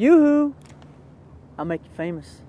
Yoo-hoo! I'll make you famous.